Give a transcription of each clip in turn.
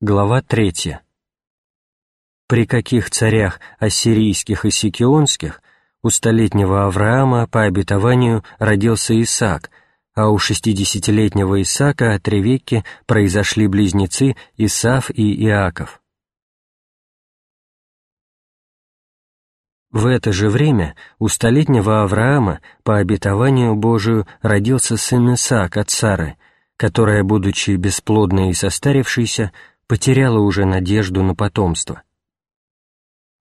Глава 3. При каких царях ассирийских и сикионских у столетнего Авраама по обетованию родился Исаак, а у шестидесятилетнего Исаака от Ревекки произошли близнецы Исав и Иаков. В это же время у столетнего Авраама по обетованию Божию родился сын Исаак от Сары, которая, будучи бесплодной и состарившейся, потеряла уже надежду на потомство.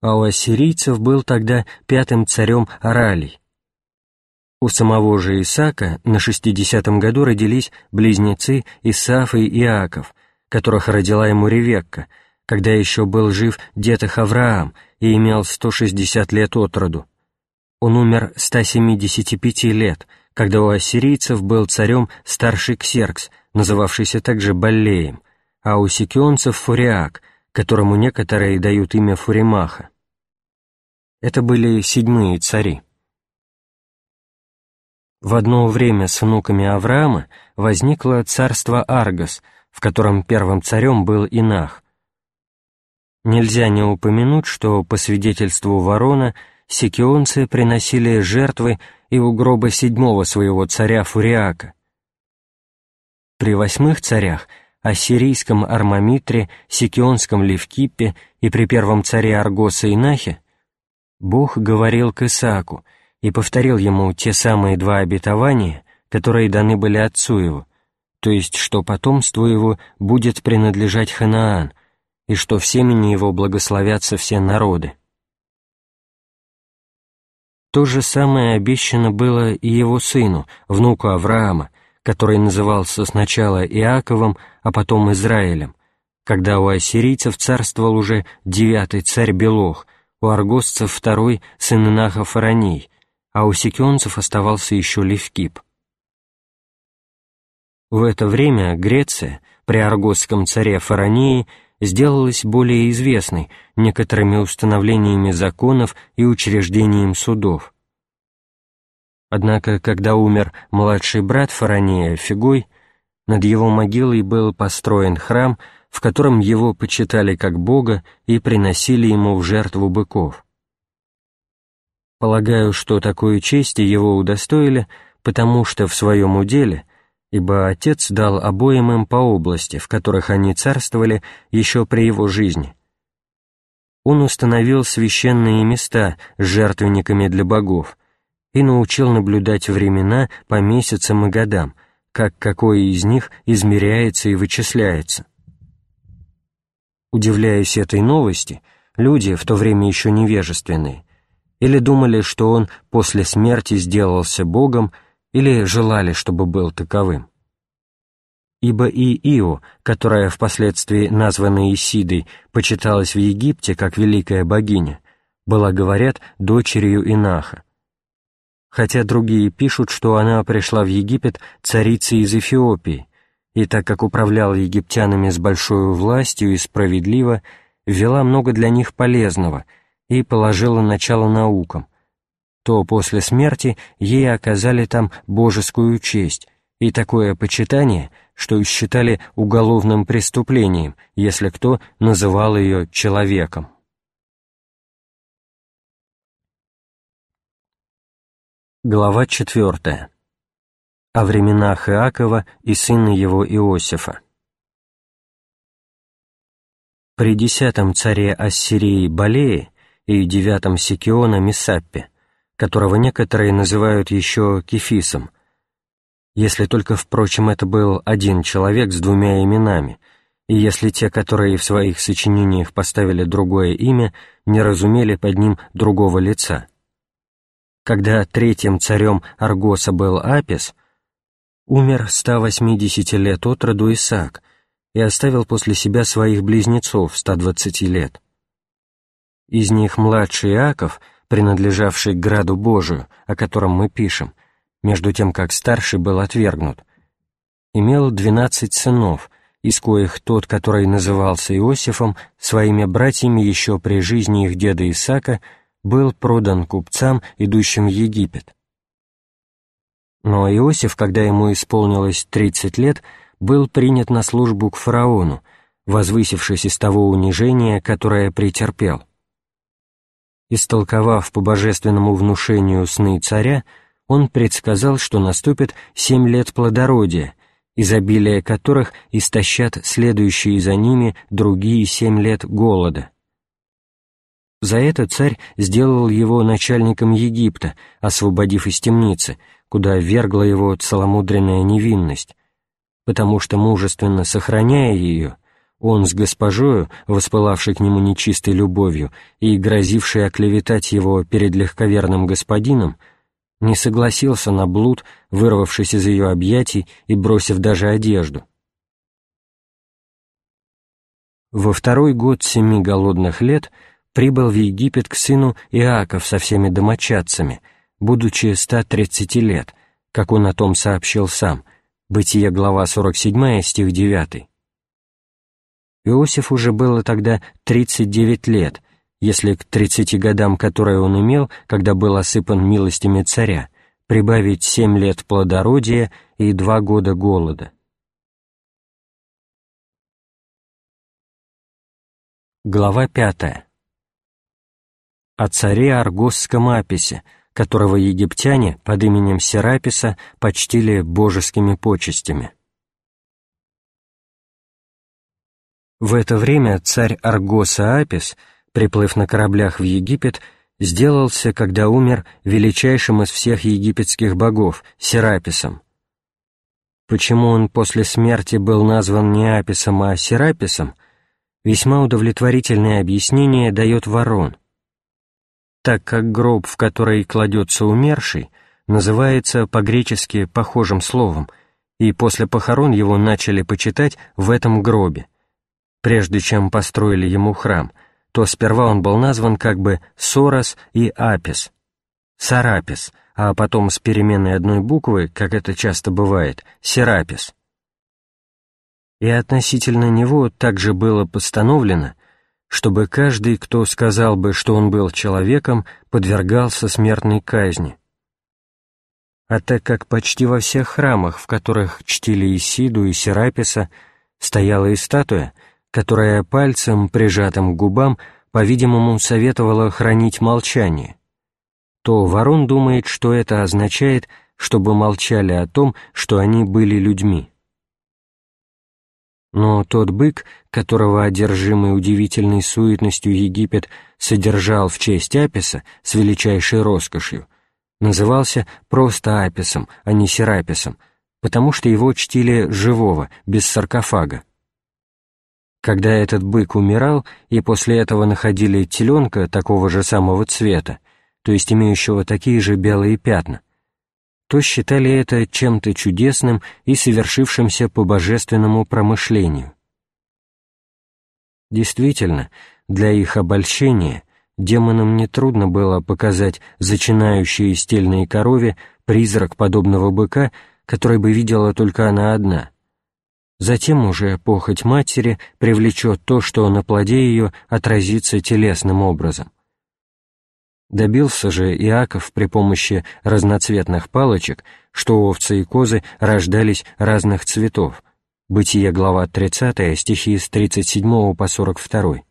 А у ассирийцев был тогда пятым царем Аралий. У самого же Исаака на шестидесятом году родились близнецы Исаф и Иаков, которых родила ему Ревекка, когда еще был жив дед их Авраам и имел 160 лет от роду. Он умер 175 лет, когда у ассирийцев был царем старший Ксеркс, называвшийся также Баллеем, а у сикионцев Фуриак, которому некоторые дают имя Фуримаха. Это были седьмые цари. В одно время с внуками Авраама возникло царство Аргос, в котором первым царем был Инах. Нельзя не упомянуть, что, по свидетельству Ворона, сикионцы приносили жертвы и у гроба седьмого своего царя Фуриака. При восьмых царях – ассирийском Армамитре, сикионском Левкиппе и при первом царе Аргоса Инахе, Бог говорил к Исааку и повторил ему те самые два обетования, которые даны были отцу его, то есть что потомству его будет принадлежать Ханаан, и что в семени его благословятся все народы. То же самое обещано было и его сыну, внуку Авраама, который назывался сначала Иаковом, а потом Израилем, когда у ассирийцев царствовал уже девятый царь Белох, у аргосцев второй сын Инаха Фараний, а у сикионцев оставался еще Левкип. В это время Греция при аргосском царе Фарании сделалась более известной некоторыми установлениями законов и учреждением судов. Однако, когда умер младший брат Фарания, Фигой, над его могилой был построен храм, в котором его почитали как Бога и приносили ему в жертву быков. Полагаю, что такой чести его удостоили, потому что в своем уделе, ибо Отец дал обоим им по области, в которых они царствовали еще при его жизни. Он установил священные места с жертвенниками для богов, и научил наблюдать времена по месяцам и годам, как какое из них измеряется и вычисляется. Удивляясь этой новости, люди, в то время еще невежественные, или думали, что он после смерти сделался Богом, или желали, чтобы был таковым. Ибо и Ио, которая впоследствии названа Исидой, почиталась в Египте как великая богиня, была, говорят, дочерью Инаха, хотя другие пишут, что она пришла в Египет царицей из Эфиопии, и так как управляла египтянами с большой властью и справедливо, ввела много для них полезного и положила начало наукам, то после смерти ей оказали там божескую честь. И такое почитание, что считали уголовным преступлением, если кто называл ее человеком. Глава 4. О временах Иакова и сына его Иосифа. При десятом царе Ассирии Балее и девятом Сикиона Мисаппе, которого некоторые называют еще Кефисом, если только, впрочем, это был один человек с двумя именами, и если те, которые в своих сочинениях поставили другое имя, не разумели под ним другого лица – когда третьим царем Аргоса был Апис, умер 180 лет от роду Исаак и оставил после себя своих близнецов 120 лет. Из них младший Иаков, принадлежавший к граду Божию, о котором мы пишем, между тем как старший был отвергнут, имел двенадцать сынов, из коих тот, который назывался Иосифом, своими братьями еще при жизни их деда Исаака был продан купцам, идущим в Египет. Но Иосиф, когда ему исполнилось 30 лет, был принят на службу к фараону, возвысившись из того унижения, которое претерпел. Истолковав по божественному внушению сны царя, он предсказал, что наступит семь лет плодородия, изобилие которых истощат следующие за ними другие семь лет голода. За это царь сделал его начальником Египта, освободив из темницы, куда вергла его целомудренная невинность, потому что, мужественно сохраняя ее, он с госпожою, воспылавшей к нему нечистой любовью и грозившей оклеветать его перед легковерным господином, не согласился на блуд, вырвавшись из ее объятий и бросив даже одежду. Во второй год семи голодных лет прибыл в Египет к сыну Иаков со всеми домочадцами, будучи 130 лет, как он о том сообщил сам, Бытие, глава 47, стих 9. Иосиф уже было тогда 39 лет, если к 30 годам, которые он имел, когда был осыпан милостями царя, прибавить 7 лет плодородия и 2 года голода. Глава 5. О царе Аргосском Аписе, которого египтяне под именем Сераписа почтили божескими почестями. В это время царь Аргоса Апис, приплыв на кораблях в Египет, сделался, когда умер, величайшим из всех египетских богов, Сераписом. Почему он после смерти был назван не Аписом, а Сераписом, весьма удовлетворительное объяснение дает Ворон, так как гроб, в который кладется умерший, называется по-гречески похожим словом, и после похорон его начали почитать в этом гробе прежде чем построили ему храм, то сперва он был назван как бы Сорос и Апис, Сарапис, а потом с переменной одной буквы, как это часто бывает, Серапис. И относительно него также было постановлено, чтобы каждый, кто сказал бы, что он был человеком, подвергался смертной казни. А так как почти во всех храмах, в которых чтили Исиду и Сераписа, стояла и статуя, которая пальцем, прижатым к губам, по-видимому, советовала хранить молчание, то ворон думает, что это означает, чтобы молчали о том, что они были людьми. Но тот бык, которого одержимый удивительной суетностью Египет содержал в честь Аписа с величайшей роскошью, назывался просто Аписом, а не Сераписом, потому что его чтили живого, без саркофага. Когда этот бык умирал, и после этого находили теленка такого же самого цвета, то есть имеющего такие же белые пятна, то считали это чем-то чудесным и совершившимся по божественному промышлению. Действительно, для их обольщения демонам нетрудно было показать зачинающей стельной корове призрак подобного быка, который бы видела только она одна — Затем уже похоть матери привлечет то, что на плоде ее отразится телесным образом. Добился же Иаков при помощи разноцветных палочек, что овцы и козы рождались разных цветов. Бытие, глава 30, стихи с 37 по 42.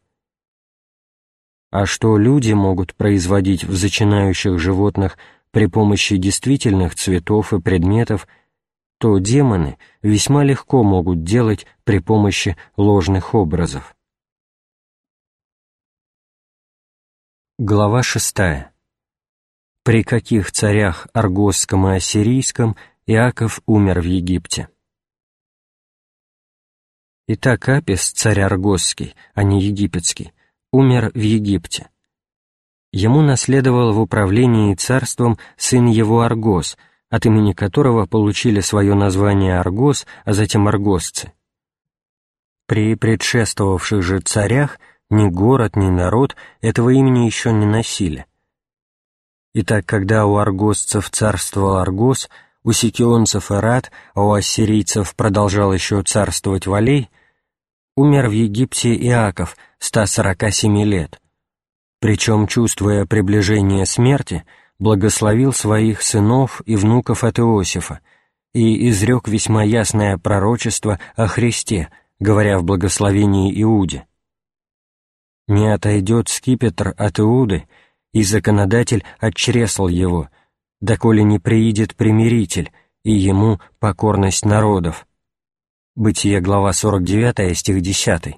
А что люди могут производить в зачинающих животных при помощи действительных цветов и предметов – то демоны весьма легко могут делать при помощи ложных образов. Глава 6. При каких царях Аргосском и Ассирийском Иаков умер в Египте? Итак, Апис, царь Аргосский, а не египетский, умер в Египте. Ему наследовал в управлении царством сын его Аргос – от имени которого получили свое название Аргос, а затем аргосцы. При предшествовавших же царях ни город, ни народ этого имени еще не носили. Итак, когда у аргосцев царствовал Аргос, у сикионцев Ират, а у ассирийцев продолжал еще царствовать Валей, умер в Египте Иаков, 147 лет. Причем, чувствуя приближение смерти, благословил своих сынов и внуков от Иосифа и изрек весьма ясное пророчество о Христе, говоря в благословении Иуде. «Не отойдет скипетр от Иуды, и законодатель отчресл его, доколе не приидет примиритель, и ему покорность народов». Бытие, глава 49, стих 10.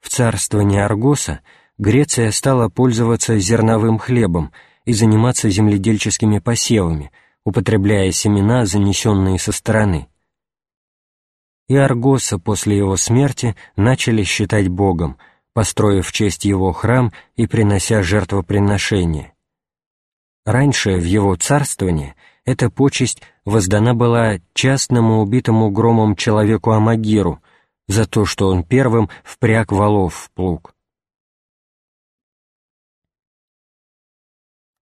В царствовании Аргоса Греция стала пользоваться зерновым хлебом и заниматься земледельческими посевами, употребляя семена, занесенные со стороны. И Аргоса после его смерти начали считать Богом, построив в честь его храм и принося жертвоприношения. Раньше, в его царствовании, эта почесть воздана была частному убитому громом человеку Амагиру за то, что он первым впряг валов в плуг.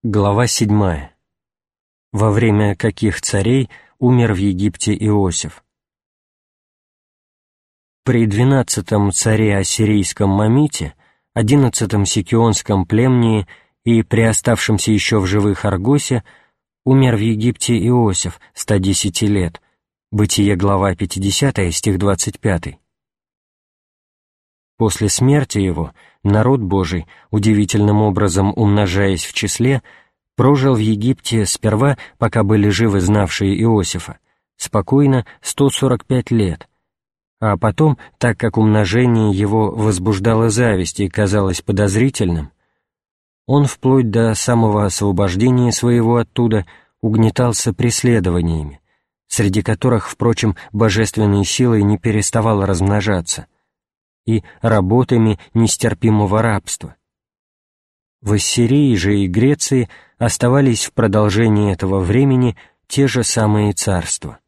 Глава 7. Во время каких царей умер в Египте Иосиф? При двенадцатом царе ассирийском Мамите, одиннадцатом сикионском племнии и при оставшемся еще в живых Аргосе умер в Египте Иосиф, 110 лет, Бытие, глава 50, стих 25. После смерти его народ Божий, удивительным образом умножаясь в числе, прожил в Египте сперва, пока были живы знавшие Иосифа, спокойно 145 лет, а потом, так как умножение его возбуждало зависть и казалось подозрительным, он вплоть до самого освобождения своего оттуда угнетался преследованиями, среди которых, впрочем, божественной силой не переставал размножаться, и работами нестерпимого рабства. В Ассирии же и Греции оставались в продолжении этого времени те же самые царства.